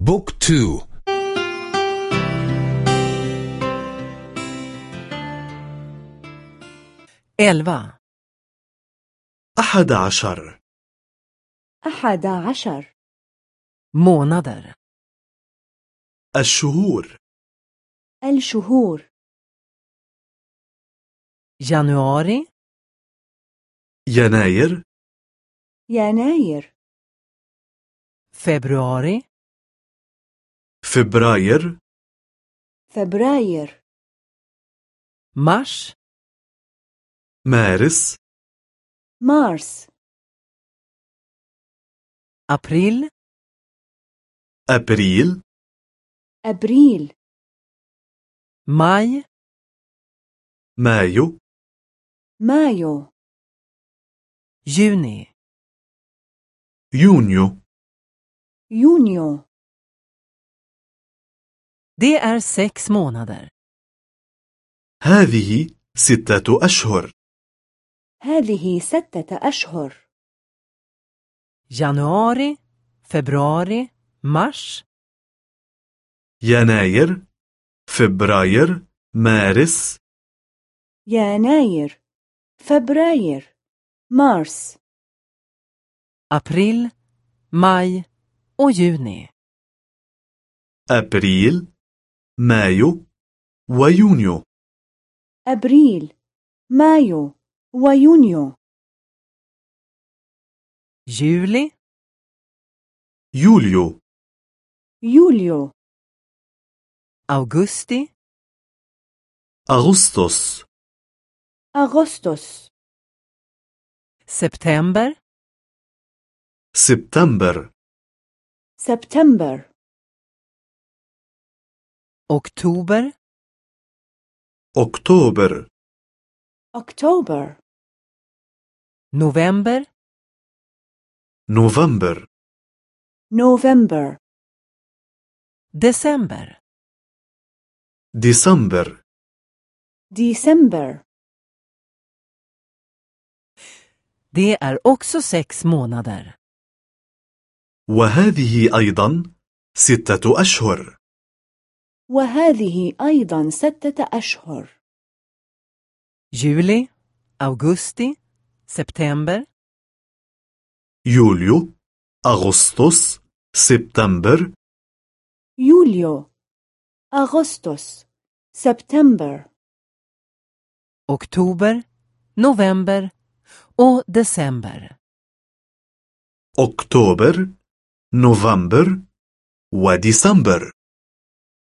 بوك تو. elva, أحد عشر. أحد عشر. månader, الشهور. الشهور. januari, يناير. يناير. februari, فبراير فبراير mars, مارس مارس april, أبريل أبريل maj, مايو مايو juni. يونيو يونيو Det är sex månader. هذه ستة أشهر. هذه ستة أشهر. Januari, februari, mars, يناير فبراير مارس. يناير فبراير مارس. April, maj och juni. أبريل مايو ويونيو. أبريل مايو ويونيو. Juli, يوليو. يوليو. augusti, أغسطس. أغسطس. september, سبتمبر. سبتمبر. Oktober, أكتوبر أكتوبر november, نوفمبر نوفمبر december. ديسمبر ديسمبر Det är också sex månader. وهذه أيضا ستة أشهر وهذه أيضا ستة أشهر. Juli, augusti, september, يوليو أغسطس سبتمبر يوليو أغسطس سبتمبر oktober, november och december. أكتوبر نوفمبر وديسمبر